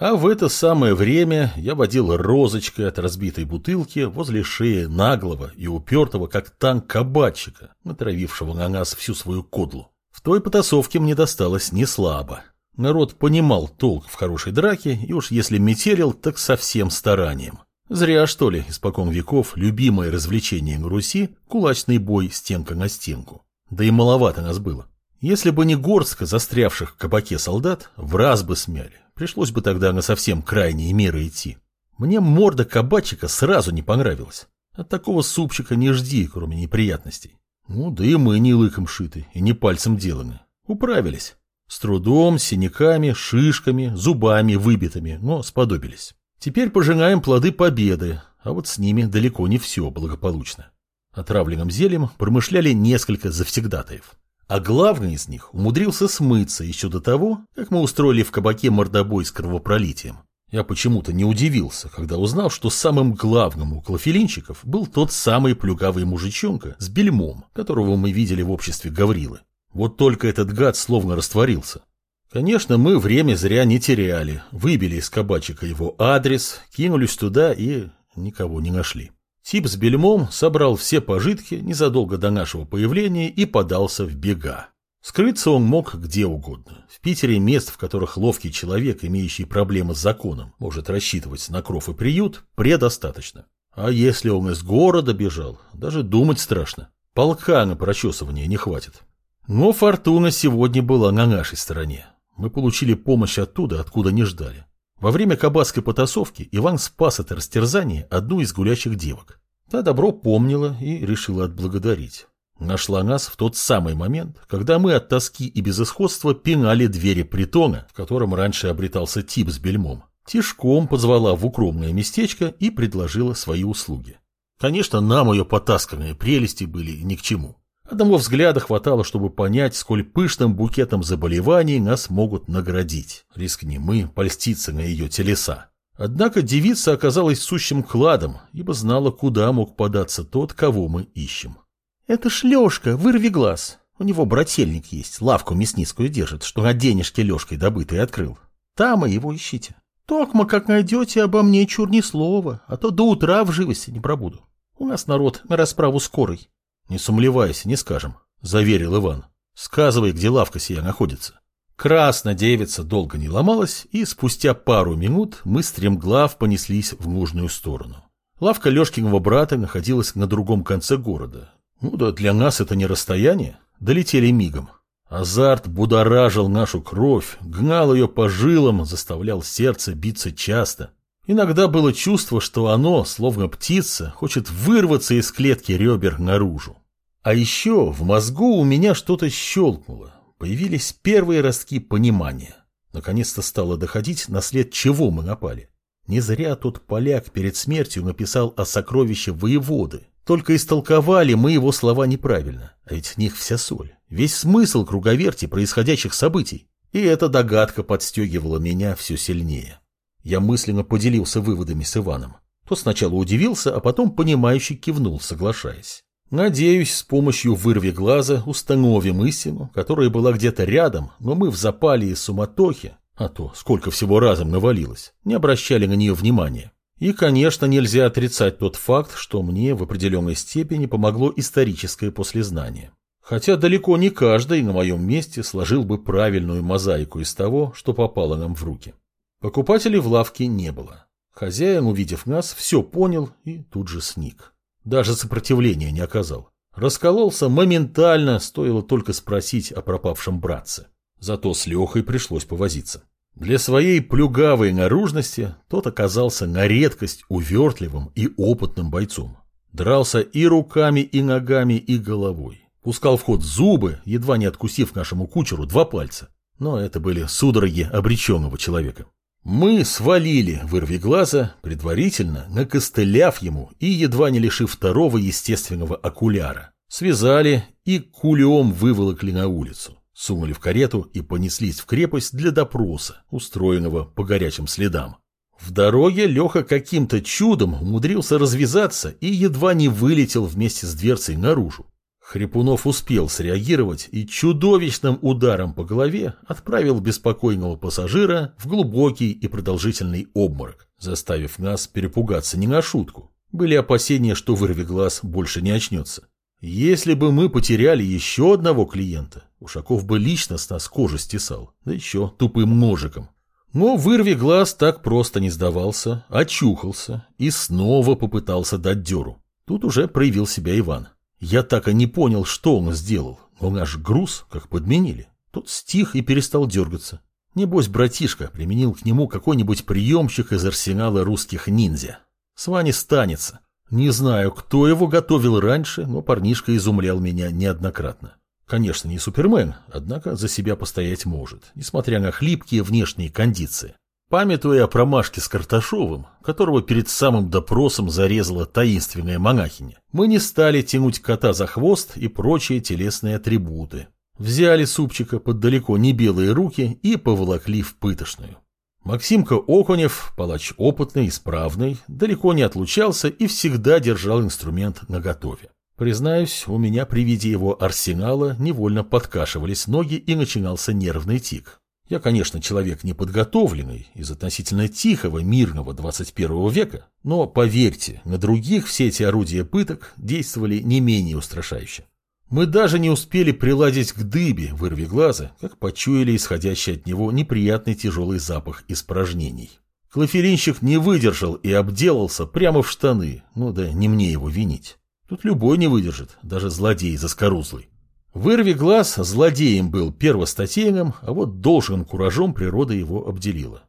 А в это самое время я водил розочкой от разбитой бутылки возле шеи наглого и упертого, как танк кабачика, натравившего на нас всю свою кодлу. В той потасовке мне досталось не слабо. Народ понимал толк в хорошей драке, и уж если метелил, так со всем старанием. Зря, что ли, испокон веков любимое развлечение на Руси – кулачный бой стенка на стенку. Да и маловато нас было. Если бы не горстка застрявших в кабаке солдат, в раз бы смяли. Пришлось бы тогда на совсем крайние меры идти. Мне морда кабачика сразу не понравилась. От такого супчика не жди, кроме неприятностей. Ну, да и мы не лыком шиты и не пальцем деланы. Управились. С трудом, синяками, шишками, зубами выбитыми, но сподобились. Теперь пожинаем плоды победы, а вот с ними далеко не все благополучно. Отравленным зельем промышляли несколько завсегдатаев. А главный из них умудрился смыться еще до того, как мы устроили в кабаке мордобой с кровопролитием. Я почему-то не удивился, когда узнал, что самым главным у клофелинчиков был тот самый плюгавый мужичонка с бельмом, которого мы видели в обществе Гаврилы. Вот только этот гад словно растворился. Конечно, мы время зря не теряли, выбили из кабачика его адрес, кинулись туда и никого не нашли. Тип с бельмом собрал все пожитки незадолго до нашего появления и подался в бега. Скрыться он мог где угодно. В Питере мест, в которых ловкий человек, имеющий проблемы с законом, может рассчитывать на кров и приют, предостаточно. А если он из города бежал, даже думать страшно. Полка на прочесывание не хватит. Но фортуна сегодня была на нашей стороне. Мы получили помощь оттуда, откуда не ждали. Во время кабацкой потасовки Иван спас от растерзания одну из гулящих девок. Та добро помнила и решила отблагодарить. Нашла нас в тот самый момент, когда мы от тоски и безысходства пинали двери притона, в котором раньше обретался тип с бельмом. Тишком позвала в укромное местечко и предложила свои услуги. Конечно, нам ее потасканные прелести были ни к чему. Одного взгляда хватало, чтобы понять, сколь пышным букетом заболеваний нас могут наградить. Рискни мы польститься на ее телеса. Однако девица оказалась сущим кладом, ибо знала, куда мог податься тот, кого мы ищем. «Это ж Лешка, вырви глаз. У него брательник есть, лавку мясницкую держит, что на денежке Лешкой добытый открыл. Там и его ищите. Токма, как найдете, обо мне чур ни слова, а то до утра в живости не пробуду. У нас народ на расправу скорый». «Не сумлевайся, не скажем», — заверил Иван. «Сказывай, где лавка сия находится». Красная девица долго не ломалась, и спустя пару минут мы стремглав понеслись в нужную сторону. Лавка Лешкиного брата находилась на другом конце города. Ну да для нас это не расстояние, долетели мигом. Азарт будоражил нашу кровь, гнал ее по жилам, заставлял сердце биться часто. Иногда было чувство, что оно, словно птица, хочет вырваться из клетки ребер наружу. А еще в мозгу у меня что-то щелкнуло. Появились первые ростки понимания. Наконец-то стало доходить, на след чего мы напали. Не зря тот поляк перед смертью написал о сокровище воеводы. Только истолковали мы его слова неправильно. А ведь в них вся соль. Весь смысл круговерти происходящих событий. И эта догадка подстегивала меня все сильнее. Я мысленно поделился выводами с Иваном. Тот сначала удивился, а потом понимающе кивнул, соглашаясь. Надеюсь, с помощью вырви глаза установим истину, которая была где-то рядом, но мы в запале и суматохе, а то сколько всего разом навалилось, не обращали на нее внимания. И, конечно, нельзя отрицать тот факт, что мне в определенной степени помогло историческое послезнание. Хотя далеко не каждый на моем месте сложил бы правильную мозаику из того, что попало нам в руки. Покупателей в лавке не было. Хозяин, увидев нас, все понял и тут же сник. Даже сопротивления не оказал. Раскололся моментально, стоило только спросить о пропавшем братце. Зато с Лехой пришлось повозиться. Для своей плюгавой наружности тот оказался на редкость увертливым и опытным бойцом. Дрался и руками, и ногами, и головой. Пускал в ход зубы, едва не откусив нашему кучеру два пальца. Но это были судороги обреченного человека. Мы свалили вырви глаза, предварительно накостыляв ему и едва не лишив второго естественного окуляра. Связали и кулем выволокли на улицу. Сунули в карету и понеслись в крепость для допроса, устроенного по горячим следам. В дороге Леха каким-то чудом умудрился развязаться и едва не вылетел вместе с дверцей наружу. Хрипунов успел среагировать и чудовищным ударом по голове отправил беспокойного пассажира в глубокий и продолжительный обморок, заставив нас перепугаться не на шутку. Были опасения, что вырви глаз больше не очнется. Если бы мы потеряли еще одного клиента, Ушаков бы лично с нас кожу стесал, да еще тупым ножиком. Но вырви глаз так просто не сдавался, очухался и снова попытался дать деру. Тут уже проявил себя Иван. Я так и не понял, что он сделал, но наш груз как подменили. Тот стих и перестал дергаться. Небось, братишка применил к нему какой-нибудь приемщик из арсенала русских ниндзя. С Ваней станется. Не знаю, кто его готовил раньше, но парнишка изумлял меня неоднократно. Конечно, не Супермен, однако за себя постоять может, несмотря на хлипкие внешние кондиции. Памятуя о промашке с Карташовым, которого перед самым допросом зарезала таинственная монахиня, мы не стали тянуть кота за хвост и прочие телесные атрибуты. Взяли супчика под далеко не белые руки и поволокли в пытошную. Максимка Окунев, палач опытный, исправный, далеко не отлучался и всегда держал инструмент наготове. Признаюсь, у меня при виде его арсенала невольно подкашивались ноги и начинался нервный тик. Я, конечно, человек неподготовленный из относительно тихого, мирного 21 века, но, поверьте, на других все эти орудия пыток действовали не менее устрашающе. Мы даже не успели приладить к дыбе вырви глаза, как почуяли исходящий от него неприятный тяжелый запах испражнений. Клофелинщик не выдержал и обделался прямо в штаны, ну да не мне его винить. Тут любой не выдержит, даже злодей заскорузлый. Вырви глаз злодеем был первостатейным, а вот должен куражом природа его обделила.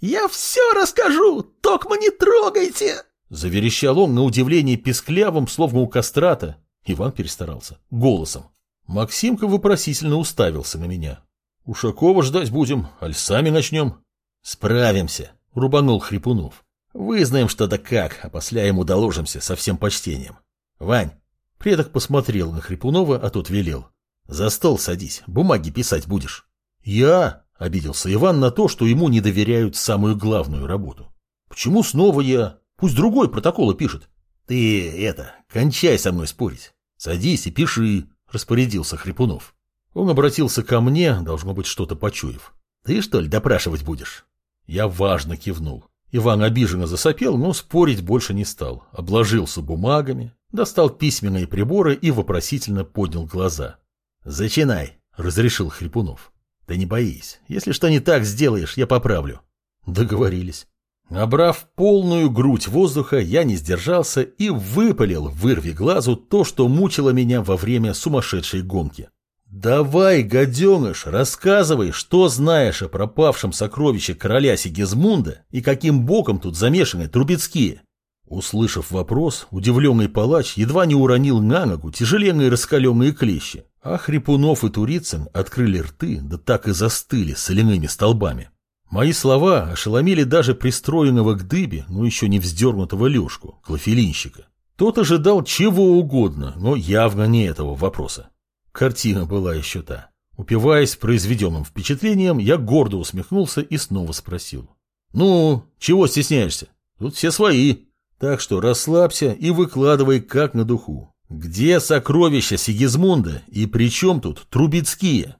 «Я все расскажу, токмо не трогайте!» Заверещал он на удивление песклявым, словно у кастрата. Иван перестарался. Голосом. Максимка вопросительно уставился на меня. «Ушакова ждать будем, аль сами начнем?» «Справимся», — рубанул Хрипунов. «Вызнаем что да как, а после ему доложимся со всем почтением. Вань, Предок посмотрел на Хрипунова, а тот велел. «За стол садись, бумаги писать будешь». «Я?» — обиделся Иван на то, что ему не доверяют самую главную работу. «Почему снова я? Пусть другой протоколы пишет». «Ты, это, кончай со мной спорить. Садись и пиши», — распорядился Хрипунов. Он обратился ко мне, должно быть, что-то почуяв. «Ты, что ли, допрашивать будешь?» Я важно кивнул. Иван обиженно засопел, но спорить больше не стал. Обложился бумагами, достал письменные приборы и вопросительно поднял глаза. «Зачинай», — разрешил Хрипунов. «Да не боись, если что не так сделаешь, я поправлю». Договорились. Набрав полную грудь воздуха, я не сдержался и выпалил, вырви глазу, то, что мучило меня во время сумасшедшей гонки. «Давай, гаденыш, рассказывай, что знаешь о пропавшем сокровище короля Сигизмунда и каким боком тут замешаны Трубецкие». Услышав вопрос, удивленный палач едва не уронил на ногу тяжеленные раскаленные клещи, а Хрипунов и Турицын открыли рты, да так и застыли соляными столбами. Мои слова ошеломили даже пристроенного к дыбе, но еще не вздернутого Лешку, клофелинщика. Тот ожидал чего угодно, но явно не этого вопроса. Картина была еще та. Упиваясь произведенным впечатлением, я гордо усмехнулся и снова спросил. «Ну, чего стесняешься? Тут все свои». Так что расслабься и выкладывай как на духу. Где сокровища Сигизмунда и при чем тут Трубецкие?